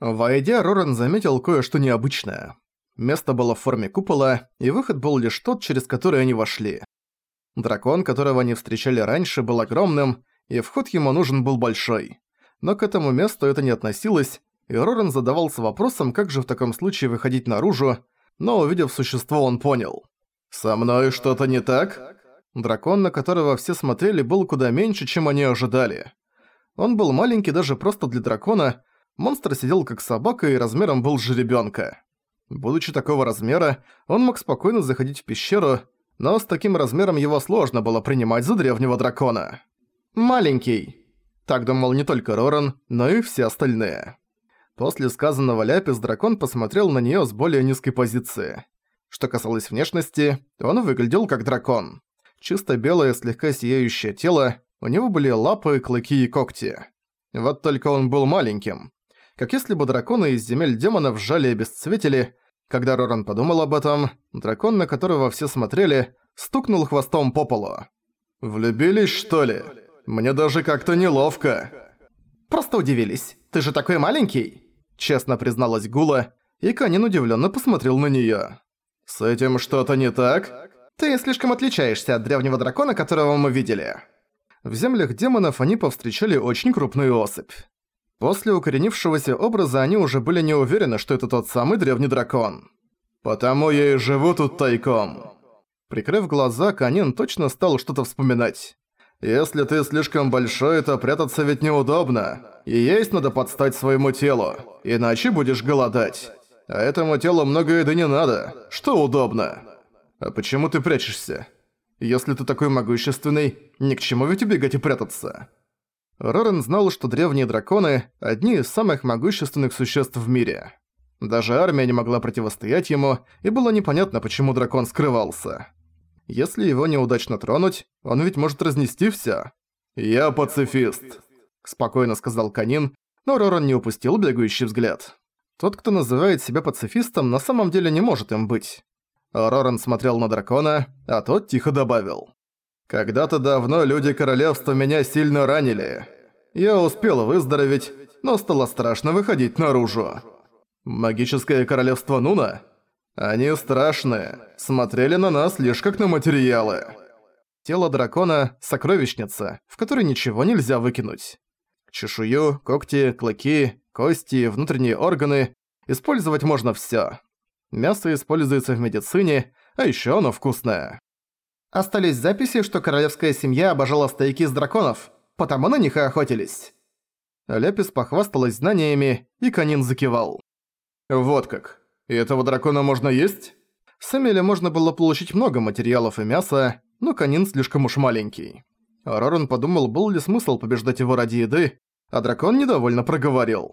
Войдя, Роран заметил кое-что необычное. Место было в форме купола, и выход был лишь тот, через который они вошли. Дракон, которого они встречали раньше, был огромным, и вход ему нужен был большой. Но к этому месту это не относилось, и Роран задавался вопросом, как же в таком случае выходить наружу, но увидев существо, он понял. «Со мной что-то не так?» Дракон, на которого все смотрели, был куда меньше, чем они ожидали. Он был маленький даже просто для дракона, монстр сидел как собака и размером был жеребёнка. Будучи такого размера, он мог спокойно заходить в пещеру, но с таким размером его сложно было принимать за древнего дракона. «Маленький!» Так думал не только Роран, но и все остальные. После сказанного Ляпис дракон посмотрел на неё с более низкой позиции. Что касалось внешности, он выглядел как дракон. Чисто белое, слегка сияющее тело, у него были лапы, клыки и когти. Вот только он был маленьким. Как если бы драконы из земель демонов сжали и обесцветили. Когда Роран подумал об этом, дракон, на которого все смотрели, стукнул хвостом по полу. «Влюбились, что ли? Мне даже как-то неловко». «Просто удивились. Ты же такой маленький!» Честно призналась Гула, и Канин удивленно посмотрел на нее. «С этим что-то не так?» «Ты слишком отличаешься от древнего дракона, которого мы видели». В землях демонов они повстречали очень крупную особь. После укоренившегося образа они уже были не уверены, что это тот самый древний дракон. «Потому я и живу тут тайком». Прикрыв глаза, Канин точно стал что-то вспоминать. «Если ты слишком большой, то прятаться ведь неудобно. И есть надо подстать своему телу, иначе будешь голодать. А этому телу много еды не надо, что удобно. А почему ты прячешься? Если ты такой могущественный, ни к чему ведь убегать и прятаться. Рорен знал, что древние драконы – одни из самых могущественных существ в мире. Даже армия не могла противостоять ему, и было непонятно, почему дракон скрывался. Если его неудачно тронуть, он ведь может разнести всё. «Я пацифист», – спокойно сказал Канин, но Роран не упустил бегающий взгляд. Тот, кто называет себя пацифистом, на самом деле не может им быть. Роран смотрел на дракона, а тот тихо добавил. «Когда-то давно люди королевства меня сильно ранили. Я успел выздороветь, но стало страшно выходить наружу. Магическое королевство Нуна? Они страшные, смотрели на нас лишь как на материалы». Тело дракона – сокровищница, в которой ничего нельзя выкинуть. Чешую, когти, клыки, кости, внутренние органы – использовать можно всё. Мясо используется в медицине, а ещё оно вкусное. Остались записи, что королевская семья обожала стейки из драконов, потому на них и охотились. Ляпис похвасталась знаниями, и Канин закивал. «Вот как. И этого дракона можно есть?» С Эмили можно было получить много материалов и мяса, но Канин слишком уж маленький. Роран подумал, был ли смысл побеждать его ради еды, а дракон недовольно проговорил.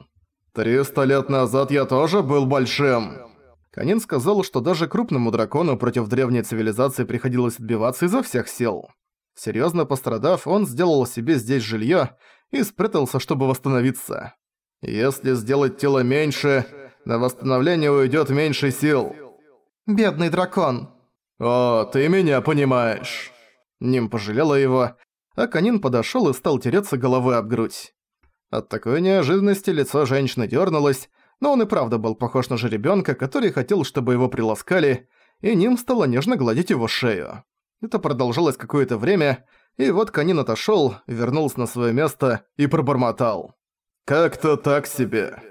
«Триста лет назад я тоже был большим!» Канин сказал, что даже крупному дракону против древней цивилизации приходилось отбиваться изо всех сил. Серьезно пострадав, он сделал себе здесь жилье и спрятался, чтобы восстановиться. Если сделать тело меньше, на восстановление уйдет меньше сил. «Бедный дракон!» «О, ты меня понимаешь!» Ним пожалела его, а Канин подошёл и стал тереться головой об грудь. От такой неожиданности лицо женщины дёрнулось, но он и правда был похож на жеребёнка, который хотел, чтобы его приласкали, и Ним стала нежно гладить его шею. Это продолжалось какое-то время, и вот Канин отошёл, вернулся на своё место и пробормотал. «Как-то так себе».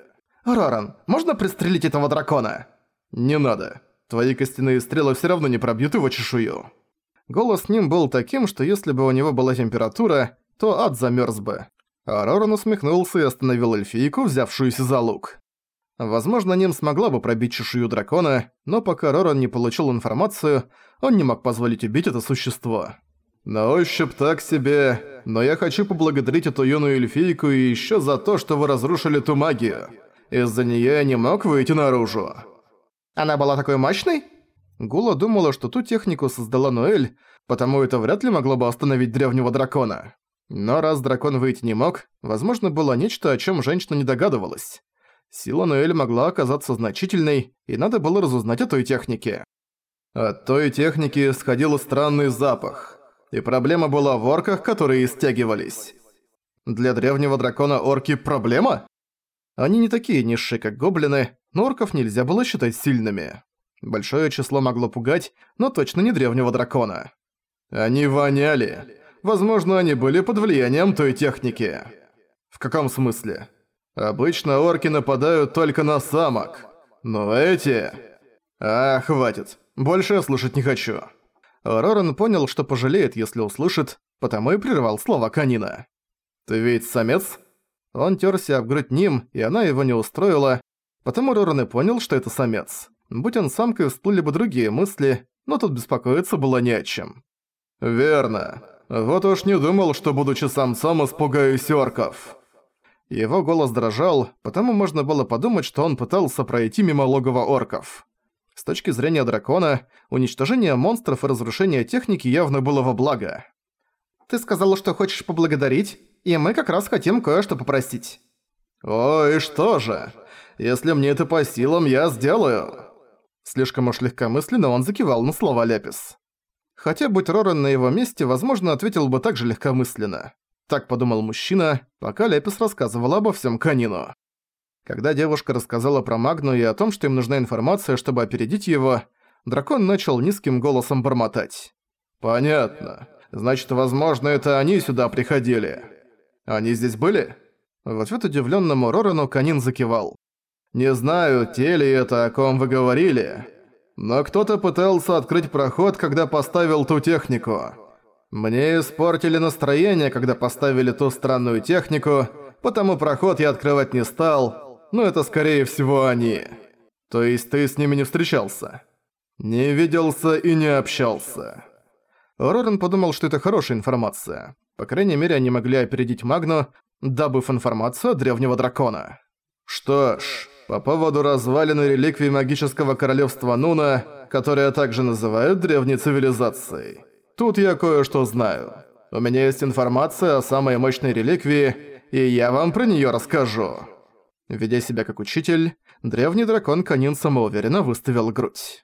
«Роран, можно пристрелить этого дракона?» «Не надо. Твои костяные стрелы всё равно не пробьют его чешую». Голос Ним был таким, что если бы у него была температура, то ад замёрз бы. А Роран усмехнулся и остановил эльфийку, взявшуюся за лук. Возможно, Ним смогла бы пробить чешую дракона, но пока Роран не получил информацию, он не мог позволить убить это существо. «На ощупь так себе, но я хочу поблагодарить эту юную эльфийку и ещё за то, что вы разрушили ту магию. Из-за неё я не мог выйти наружу». «Она была такой мощной?» Гула думала, что ту технику создала Ноэль, потому это вряд ли могло бы остановить древнего дракона. Но раз дракон выйти не мог, возможно, было нечто, о чём женщина не догадывалась. Сила Ноэль могла оказаться значительной, и надо было разузнать о той технике. От той техники сходил странный запах. И проблема была в орках, которые стягивались. Для древнего дракона орки проблема? Они не такие низшие, как гоблины, но орков нельзя было считать сильными. Большое число могло пугать, но точно не древнего дракона. Они воняли. Возможно, они были под влиянием той техники. В каком смысле? Обычно орки нападают только на самок. Но эти... А, хватит. Больше я слушать не хочу. Роран понял, что пожалеет, если услышит, потому и прервал слова Канина. «Ты ведь самец?» Он тёрся об грудь ним, и она его не устроила, потому Роран и понял, что это самец. Будь он самкой, всплыли бы другие мысли, но тут беспокоиться было не о чем. «Верно. Вот уж не думал, что, будучи самцом, испугаюсь орков». Его голос дрожал, потому можно было подумать, что он пытался пройти мимо логова орков. С точки зрения дракона, уничтожение монстров и разрушение техники явно было во благо. «Ты сказала, что хочешь поблагодарить, и мы как раз хотим кое-что попросить». «Ой, что же? Если мне это по силам, я сделаю». Слишком уж легкомысленно он закивал на слова Ляпис. Хотя, будь Роран на его месте, возможно, ответил бы так же легкомысленно. Так подумал мужчина, пока Ляпис рассказывала обо всем Канину. Когда девушка рассказала про Магну и о том, что им нужна информация, чтобы опередить его, дракон начал низким голосом бормотать. «Понятно. Значит, возможно, это они сюда приходили. Они здесь были?» В ответ удивлённому Рорану Канин закивал. Не знаю, те ли это, о ком вы говорили, но кто-то пытался открыть проход, когда поставил ту технику. Мне испортили настроение, когда поставили ту странную технику, потому проход я открывать не стал, но это скорее всего они. То есть ты с ними не встречался? Не виделся и не общался. Рорен подумал, что это хорошая информация. По крайней мере, они могли опередить Магну, добыв информацию от древнего дракона. Что ж, по поводу развалины реликвий магического королевства Нуна, которое также называют древней цивилизацией. Тут я кое-что знаю. У меня есть информация о самой мощной реликвии, и я вам про неё расскажу. Ведя себя как учитель, древний дракон Канин самоуверенно выставил грудь.